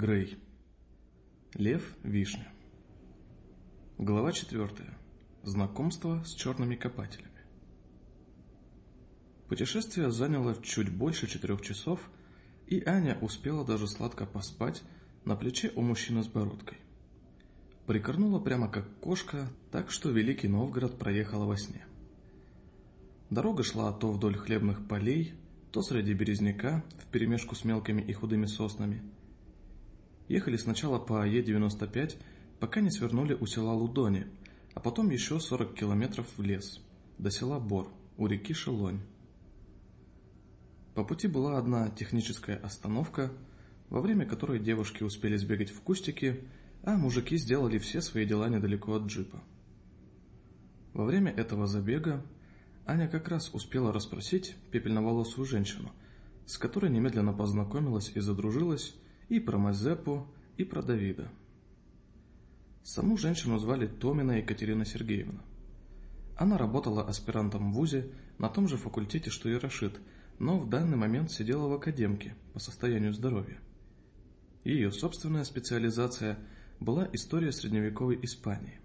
Грей. Лев Вишня. Глава 4. Знакомство с черными копателями. Путешествие заняло чуть больше четырех часов, и Аня успела даже сладко поспать на плече у мужчины с бородкой. Прикорнула прямо как кошка, так что Великий Новгород проехала во сне. Дорога шла то вдоль хлебных полей, то среди березняка, вперемешку с мелкими и худыми соснами – Ехали сначала по Е-95, пока не свернули у села Лудони, а потом еще 40 километров в лес, до села Бор, у реки Шелонь. По пути была одна техническая остановка, во время которой девушки успели сбегать в кустики, а мужики сделали все свои дела недалеко от джипа. Во время этого забега Аня как раз успела расспросить пепельноволосую женщину, с которой немедленно познакомилась и задружилась, и про Мазепу, и про Давида. Саму женщину звали Томина Екатерина Сергеевна. Она работала аспирантом в ВУЗе на том же факультете, что и Рашид, но в данный момент сидела в академке по состоянию здоровья. Ее собственная специализация была история средневековой Испании.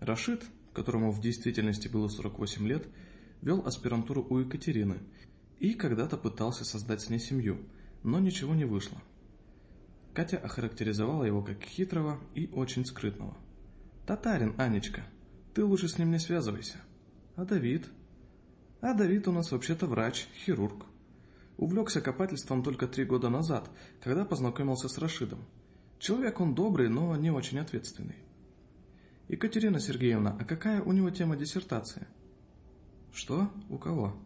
Рашид, которому в действительности было 48 лет, вел аспирантуру у Екатерины и когда-то пытался создать с ней семью, но ничего не вышло – Катя охарактеризовала его как хитрого и очень скрытного. «Татарин, Анечка, ты лучше с ним не связывайся. А Давид?» «А Давид у нас вообще-то врач, хирург. Увлекся копательством только три года назад, когда познакомился с Рашидом. Человек он добрый, но не очень ответственный». «Екатерина Сергеевна, а какая у него тема диссертации?» «Что? У кого?»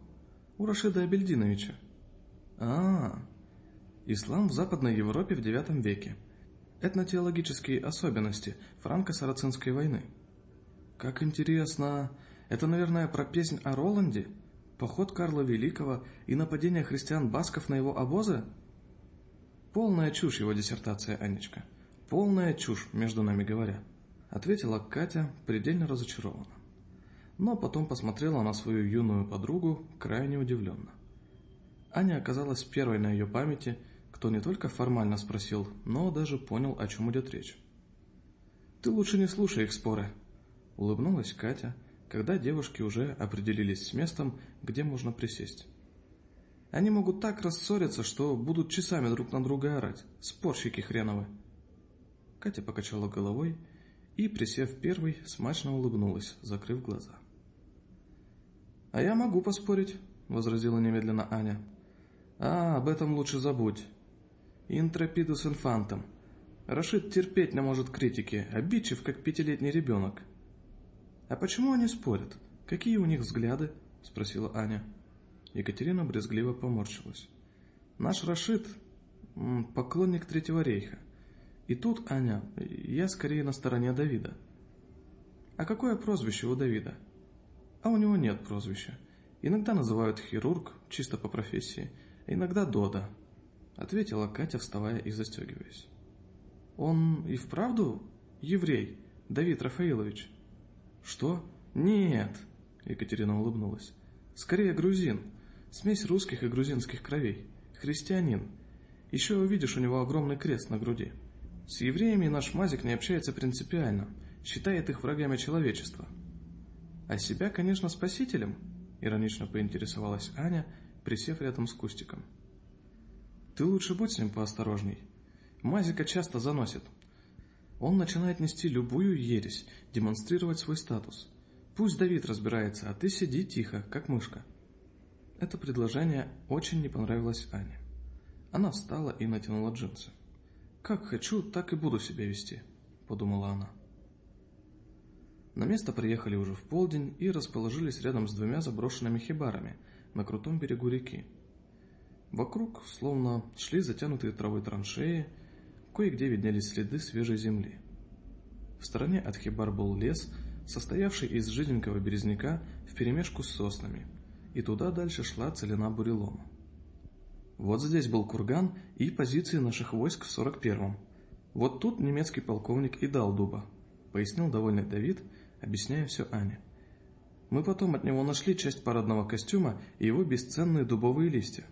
«У Рашида Абельдиновича». «А, -а Ислам в Западной Европе в IX веке. Этнотеологические особенности франко-сарацинской войны. Как интересно. Это, наверное, про песнь о Роланде? Поход Карла Великого и нападение христиан-басков на его обозы? Полная чушь его диссертация, Анечка. Полная чушь, между нами говоря. Ответила Катя, предельно разочарованно. Но потом посмотрела на свою юную подругу крайне удивленно. Аня оказалась первой на ее памяти – кто не только формально спросил, но даже понял, о чем идет речь. «Ты лучше не слушай их споры», — улыбнулась Катя, когда девушки уже определились с местом, где можно присесть. «Они могут так рассориться, что будут часами друг на друга орать, спорщики хреновы». Катя покачала головой и, присев первой, смачно улыбнулась, закрыв глаза. «А я могу поспорить», — возразила немедленно Аня. «А, об этом лучше забудь. Интропидус инфантом. Рашид терпеть не может критики, обидчив, как пятилетний ребенок. «А почему они спорят? Какие у них взгляды?» – спросила Аня. Екатерина брезгливо поморщилась. «Наш Рашид – поклонник Третьего рейха. И тут, Аня, я скорее на стороне Давида». «А какое прозвище у Давида?» «А у него нет прозвища. Иногда называют хирург, чисто по профессии, иногда Дода, ответила Катя, вставая и застегиваясь. Он и вправду еврей, Давид Рафаилович? Что? Нет, Екатерина улыбнулась. Скорее грузин, смесь русских и грузинских кровей, христианин. Еще увидишь у него огромный крест на груди. С евреями наш Мазик не общается принципиально, считает их врагами человечества. А себя, конечно, спасителем, иронично поинтересовалась Аня, присев рядом с Кустиком. Ты лучше будь с ним поосторожней. Мазика часто заносит. Он начинает нести любую ересь, демонстрировать свой статус. Пусть Давид разбирается, а ты сиди тихо, как мышка. Это предложение очень не понравилось Ане. Она встала и натянула джинсы. «Как хочу, так и буду себя вести», — подумала она. На место приехали уже в полдень и расположились рядом с двумя заброшенными хибарами на крутом берегу реки. Вокруг, словно шли затянутые травой траншеи, кое-где виднелись следы свежей земли. В стороне от хибар был лес, состоявший из жиденького березняка вперемешку с соснами, и туда дальше шла целина бурелома. Вот здесь был курган и позиции наших войск в 41-м. Вот тут немецкий полковник и дал дуба, пояснил довольный Давид, объясняя все Ане. Мы потом от него нашли часть парадного костюма и его бесценные дубовые листья.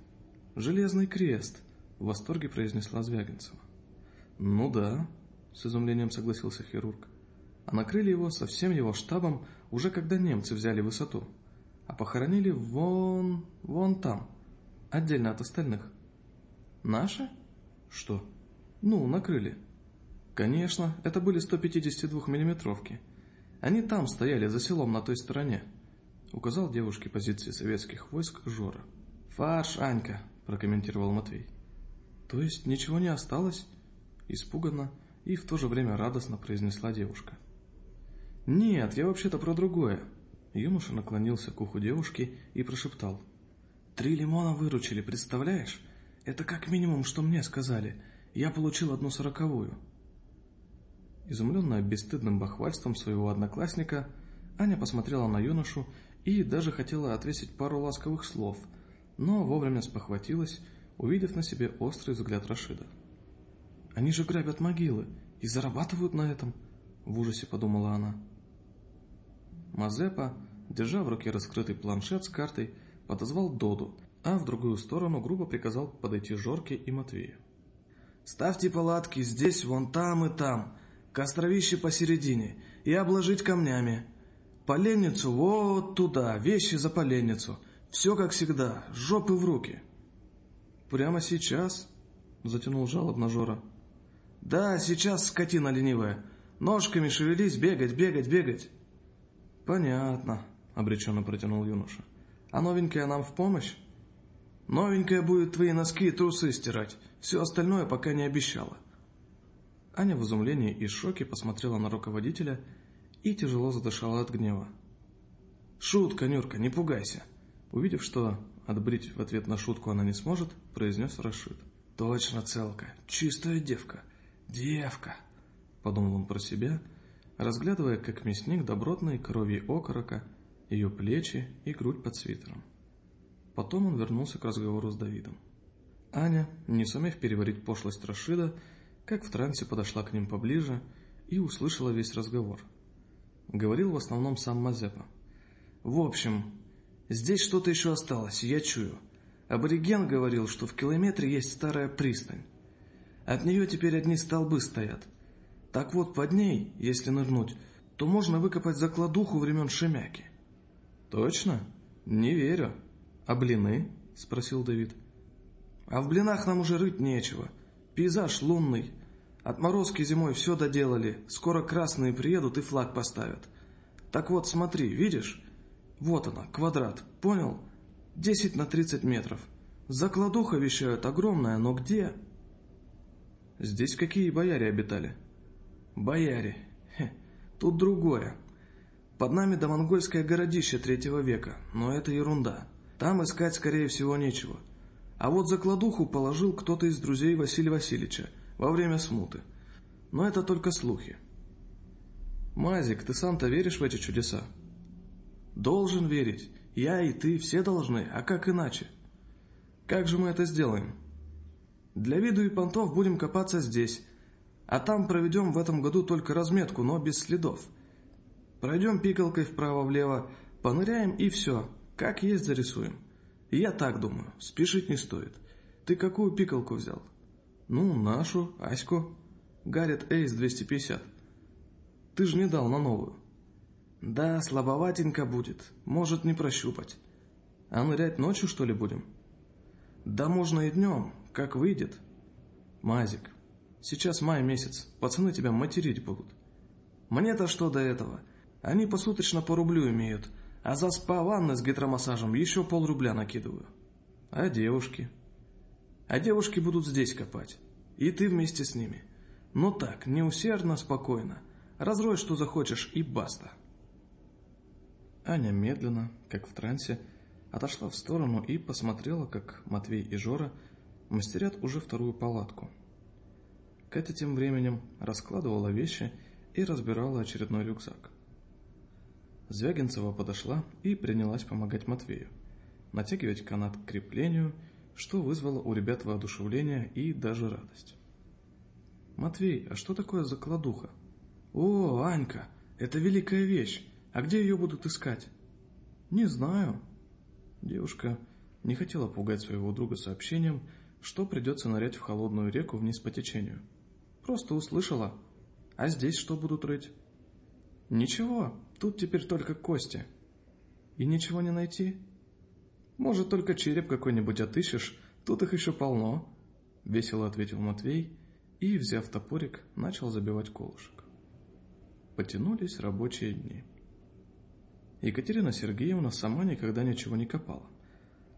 «Железный крест!» — в восторге произнесла Звягинцева. Ну да, с изумлением согласился хирург. А накрыли его со всем его штабом уже когда немцы взяли высоту. А похоронили вон... вон там, отдельно от остальных. Наши? Что? Ну, накрыли. Конечно, это были 152 миллиметровки. Они там стояли, за селом на той стороне. Указал девушке позиции советских войск Жора. «Фарш, Анька», – прокомментировал Матвей. «То есть ничего не осталось?» Испуганно и в то же время радостно произнесла девушка. «Нет, я вообще-то про другое». Юноша наклонился к уху девушки и прошептал. «Три лимона выручили, представляешь? Это как минимум, что мне сказали. Я получил одну сороковую». Изумленная бесстыдным бахвальством своего одноклассника, Аня посмотрела на юношу и даже хотела отвесить пару ласковых слов, но вовремя спохватилась, увидев на себе острый взгляд Рашида. «Они же грабят могилы и зарабатывают на этом», — в ужасе подумала она. Мазепа, держа в руке раскрытый планшет с картой, подозвал Доду, а в другую сторону грубо приказал подойти Жорке и Матвею. «Ставьте палатки здесь, вон там и там, костровище посередине, и обложить камнями. Поленницу вот туда, вещи за поленницу. Все как всегда, жопы в руки». «Прямо сейчас?» — затянул жалобно Жора. «Да, сейчас скотина ленивая. Ножками шевелись, бегать, бегать, бегать». «Понятно», — обреченно протянул юноша. «А новенькая нам в помощь?» «Новенькая будет твои носки и трусы стирать. Все остальное пока не обещала». Аня в изумлении и шоке посмотрела на руководителя и тяжело задышала от гнева. «Шутка, Нюрка, не пугайся!» Увидев, что отбрить в ответ на шутку она не сможет, произнес Рашид. «Точно целка, чистая девка, девка!» Подумал он про себя, разглядывая, как мясник добротной крови окорока, ее плечи и грудь под свитером. Потом он вернулся к разговору с Давидом. Аня, не сумев переварить пошлость Рашида, как в трансе подошла к ним поближе и услышала весь разговор – Говорил в основном сам Мазепа. В общем, здесь что-то еще осталось, я чую. Абориген говорил, что в километре есть старая пристань. От нее теперь одни столбы стоят. Так вот, под ней, если нырнуть, то можно выкопать закладуху времен Шемяки. Точно? Не верю. А блины? Спросил Давид. А в блинах нам уже рыть нечего. Пейзаж лунный, Отморозки зимой все доделали, скоро красные приедут и флаг поставят. Так вот, смотри, видишь? Вот она, квадрат, понял? 10 на 30 метров. Закладуха вещают огромная, но где? Здесь какие бояре обитали? Бояре. Хе, тут другое. Под нами домонгольское городище третьего века, но это ерунда. Там искать, скорее всего, нечего. А вот закладуху положил кто-то из друзей Василия Васильевича, во время смуты. Но это только слухи. Мазик, ты сам-то веришь в эти чудеса? Должен верить. Я и ты все должны, а как иначе? Как же мы это сделаем? Для виду и понтов будем копаться здесь, а там проведем в этом году только разметку, но без следов. Пройдем пикалкой вправо-влево, поныряем и все, как есть зарисуем. я так думаю, спешить не стоит. Ты какую пикалку взял? Ну, нашу, Аську. Гаррит Эйс 250. Ты же не дал на новую. Да, слабоватенько будет, может не прощупать. А нырять ночью, что ли, будем? Да можно и днем, как выйдет. Мазик, сейчас май месяц, пацаны тебя материть будут. Мне-то что до этого? Они посуточно по рублю имеют, а за спа ванны с гидромассажем еще полрубля накидываю. А девушки? А девушки будут здесь копать. И ты вместе с ними. Но так, не усердно, спокойно. Разрой, что захочешь, и баста. Аня медленно, как в трансе, отошла в сторону и посмотрела, как Матвей и Жора мастерят уже вторую палатку. Катя тем временем раскладывала вещи и разбирала очередной рюкзак. Звягинцева подошла и принялась помогать Матвею, натягивать канат к креплению что вызвало у ребят воодушевление и даже радость. «Матвей, а что такое закладуха?» «О, Анька, это великая вещь. А где ее будут искать?» «Не знаю». Девушка не хотела пугать своего друга сообщением, что придется нырять в холодную реку вниз по течению. Просто услышала. А здесь что будут рыть? Ничего, тут теперь только кости. И ничего не найти? Может, только череп какой-нибудь отыщешь, тут их еще полно. Весело ответил Матвей и, взяв топорик, начал забивать колышек. Потянулись рабочие дни. Екатерина Сергеевна сама никогда ничего не копала,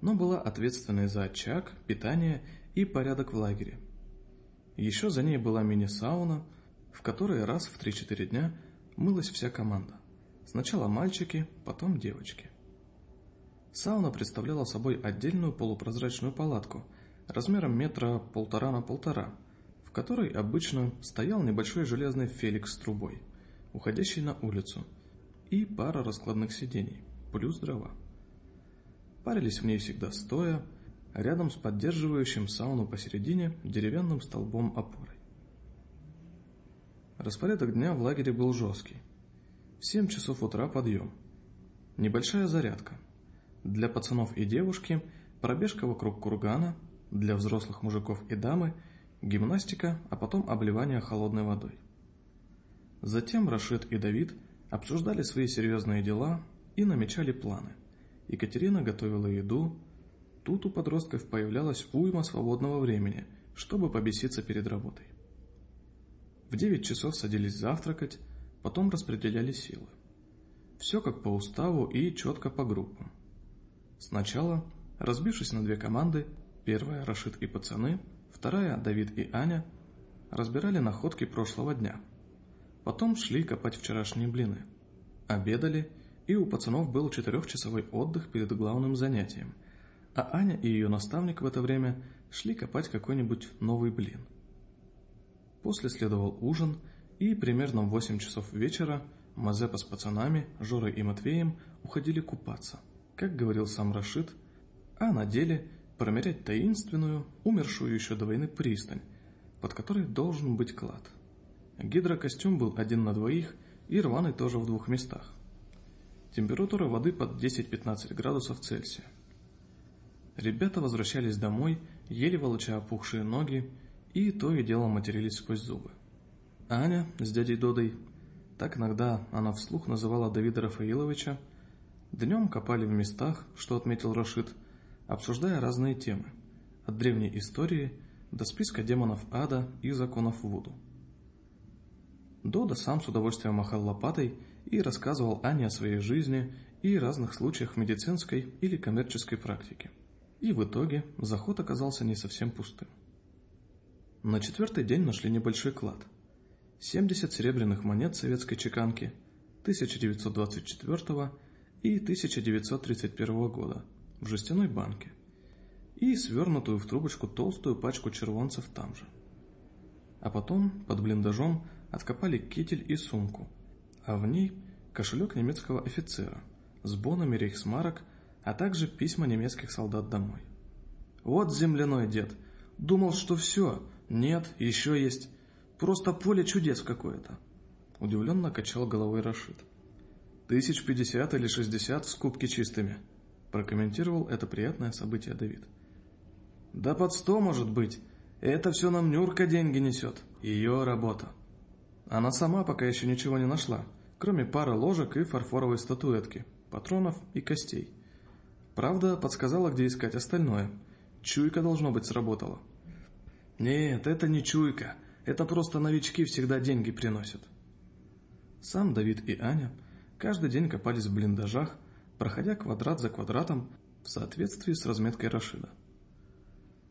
но была ответственной за очаг, питание и порядок в лагере. Еще за ней была мини-сауна, в которой раз в 3-4 дня мылась вся команда. Сначала мальчики, потом девочки. Сауна представляла собой отдельную полупрозрачную палатку размером метра полтора на полтора, в которой обычно стоял небольшой железный фелик с трубой, уходящий на улицу, и пара раскладных сидений, плюс дрова. Парились в ней всегда стоя, рядом с поддерживающим сауну посередине деревянным столбом опорой. Распорядок дня в лагере был жесткий. В 7 часов утра подъем. Небольшая зарядка. Для пацанов и девушки пробежка вокруг кургана, для взрослых мужиков и дамы гимнастика, а потом обливание холодной водой. Затем Рашид и Давид обсуждали свои серьезные дела и намечали планы. Екатерина готовила еду, Тут у подростков появлялась уйма свободного времени, чтобы побеситься перед работой. В 9 часов садились завтракать, потом распределяли силы. Все как по уставу и четко по группам. Сначала, разбившись на две команды, первая – Рашид и пацаны, вторая – Давид и Аня, разбирали находки прошлого дня. Потом шли копать вчерашние блины. Обедали, и у пацанов был четырехчасовой отдых перед главным занятием – а Аня и ее наставник в это время шли копать какой-нибудь новый блин. После следовал ужин, и примерно в 8 часов вечера Мазепа с пацанами, Жорой и Матвеем уходили купаться, как говорил сам Рашид, а на деле промерять таинственную, умершую еще до войны пристань, под которой должен быть клад. Гидрокостюм был один на двоих и рваный тоже в двух местах. Температура воды под 10-15 градусов Цельсия. Ребята возвращались домой, еле волоча опухшие ноги, и то и дело матерились сквозь зубы. Аня с дядей Додой, так иногда она вслух называла Давида Рафаиловича, днем копали в местах, что отметил Рашид, обсуждая разные темы, от древней истории до списка демонов ада и законов Вуду. Дода сам с удовольствием махал лопатой и рассказывал Ане о своей жизни и разных случаях медицинской или коммерческой практики. И в итоге заход оказался не совсем пустым. На четвертый день нашли небольшой клад. 70 серебряных монет советской чеканки 1924 и 1931 года в жестяной банке и свернутую в трубочку толстую пачку червонцев там же. А потом под блиндажом откопали китель и сумку, а в ней кошелек немецкого офицера с бонами рейхсмарок а также письма немецких солдат домой. Вот земляной дед. Думал, что все. Нет, еще есть. Просто поле чудес какое-то. Удивленно качал головой Рашид. Тысяч пятьдесят или шестьдесят с кубки чистыми. Прокомментировал это приятное событие Давид. Да под сто может быть. Это все нам Нюрка деньги несет. Ее работа. Она сама пока еще ничего не нашла, кроме пары ложек и фарфоровой статуэтки, патронов и костей. Правда, подсказала, где искать остальное. Чуйка, должно быть, сработала. Нет, это не чуйка. Это просто новички всегда деньги приносят. Сам Давид и Аня каждый день копались в блиндажах, проходя квадрат за квадратом в соответствии с разметкой Рашида.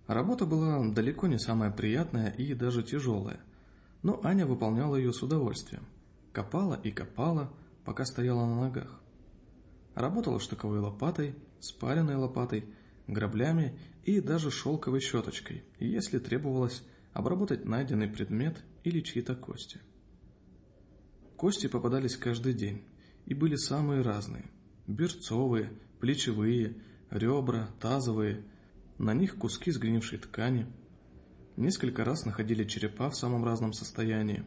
Работа была далеко не самая приятная и даже тяжелая, но Аня выполняла ее с удовольствием. Копала и копала, пока стояла на ногах. Работала штыковой лопатой, спаренной лопатой, граблями и даже шелковой щеточкой, если требовалось обработать найденный предмет или чьи-то кости. Кости попадались каждый день и были самые разные – берцовые, плечевые, ребра, тазовые, на них куски сгнившей ткани. Несколько раз находили черепа в самом разном состоянии.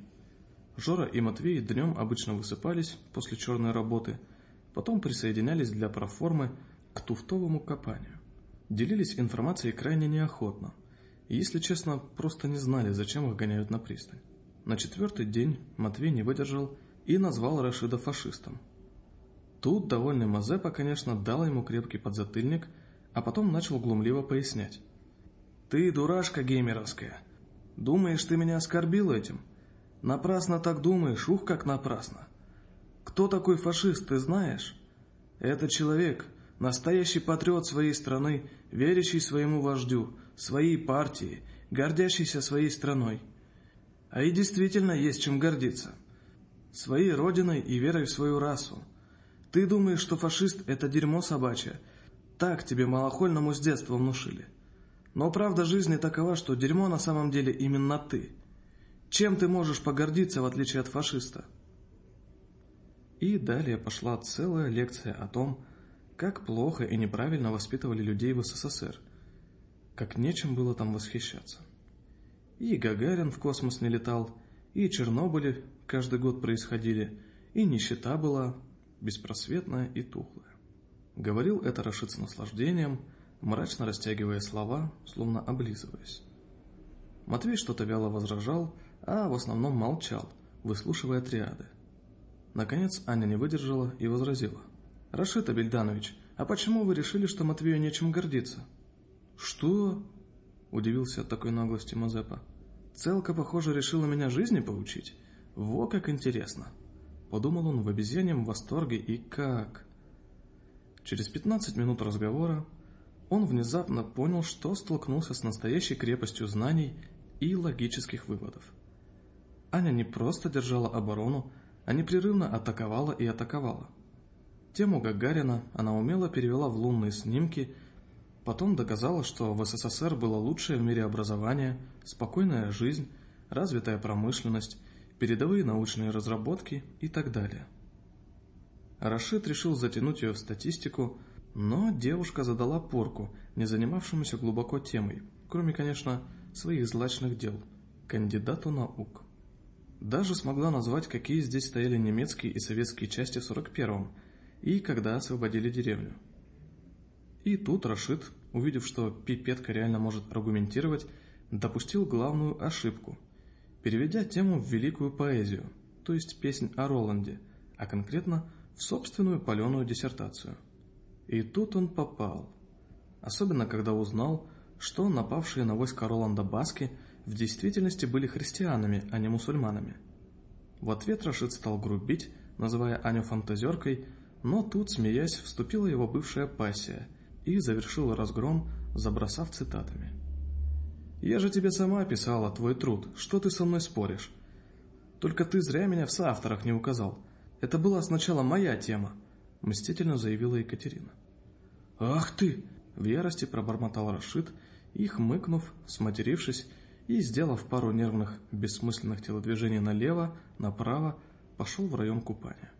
Жора и Матвей днем обычно высыпались после черной работы – потом присоединялись для проформы к туфтовому копанию. Делились информацией крайне неохотно, и, если честно, просто не знали, зачем их гоняют на пристань. На четвертый день Матвей не выдержал и назвал Рашида фашистом. Тут довольный Мазепа, конечно, дал ему крепкий подзатыльник, а потом начал глумливо пояснять. «Ты дурашка геймеровская. Думаешь, ты меня оскорбил этим? Напрасно так думаешь, ух, как напрасно. Кто такой фашист, ты знаешь? Это человек, настоящий патриот своей страны, верящий своему вождю, своей партии, гордящийся своей страной. А и действительно есть чем гордиться. Своей родиной и верой в свою расу. Ты думаешь, что фашист – это дерьмо собачье? Так тебе малохольному с детства внушили. Но правда жизни такова, что дерьмо на самом деле именно ты. Чем ты можешь погордиться, в отличие от фашиста? И далее пошла целая лекция о том, как плохо и неправильно воспитывали людей в СССР, как нечем было там восхищаться. И Гагарин в космос не летал, и Чернобыли каждый год происходили, и нищета была беспросветная и тухлая. Говорил это Рашид с наслаждением, мрачно растягивая слова, словно облизываясь. Матвей что-то вяло возражал, а в основном молчал, выслушивая триады. Наконец Аня не выдержала и возразила. «Рашид Абельданович, а почему вы решили, что Матвею нечем гордиться?» «Что?» – удивился от такой наглости Мазепа. Целка, похоже, решила меня жизни поучить. Во как интересно. Подумал он в обезьяньем восторге и как... Через 15 минут разговора он внезапно понял, что столкнулся с настоящей крепостью знаний и логических выводов. Аня не просто держала оборону, а непрерывно атаковала и атаковала. Тему Гагарина она умело перевела в лунные снимки Потом доказала, что в СССР было лучшее в мире образование, спокойная жизнь, развитая промышленность, передовые научные разработки и так далее. Рашид решил затянуть ее в статистику, но девушка задала порку, не занимавшемуся глубоко темой, кроме, конечно, своих злачных дел, кандидату наук. Даже смогла назвать, какие здесь стояли немецкие и советские части в 41-м, и когда освободили деревню. И тут Рашид, увидев, что пипетка реально может аргументировать, допустил главную ошибку, переведя тему в великую поэзию, то есть песнь о Роланде, а конкретно в собственную паленую диссертацию. И тут он попал. Особенно, когда узнал, что напавшие на войско Роланда баски в действительности были христианами, а не мусульманами. В ответ Рашид стал грубить, называя Аню фантазеркой, но тут, смеясь, вступила его бывшая пассия – и завершил разгром, забросав цитатами. «Я же тебе сама писала твой труд, что ты со мной споришь? Только ты зря меня в соавторах не указал. Это была сначала моя тема», — мстительно заявила Екатерина. «Ах ты!» — в ярости пробормотал Рашид и, хмыкнув, сматерившись и, сделав пару нервных, бессмысленных телодвижений налево, направо, пошел в район купания.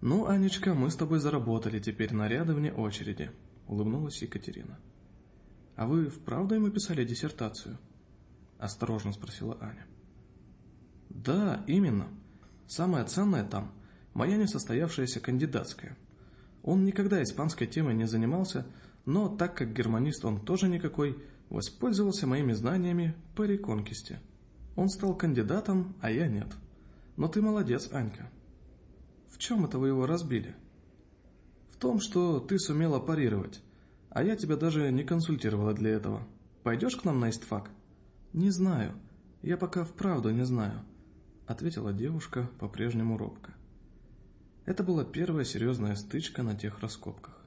«Ну, Анечка, мы с тобой заработали теперь наряды вне очереди», — улыбнулась Екатерина. «А вы вправду ему писали диссертацию?» — осторожно спросила Аня. «Да, именно. Самое ценное там — моя несостоявшаяся кандидатская. Он никогда испанской темой не занимался, но так как германист он тоже никакой, воспользовался моими знаниями по реконкисте. Он стал кандидатом, а я нет. Но ты молодец, Анька». В чем это вы его разбили? В том, что ты сумела парировать, а я тебя даже не консультировала для этого. Пойдешь к нам на истфак? Не знаю. Я пока вправду не знаю, ответила девушка по-прежнему робко. Это была первая серьезная стычка на тех раскопках.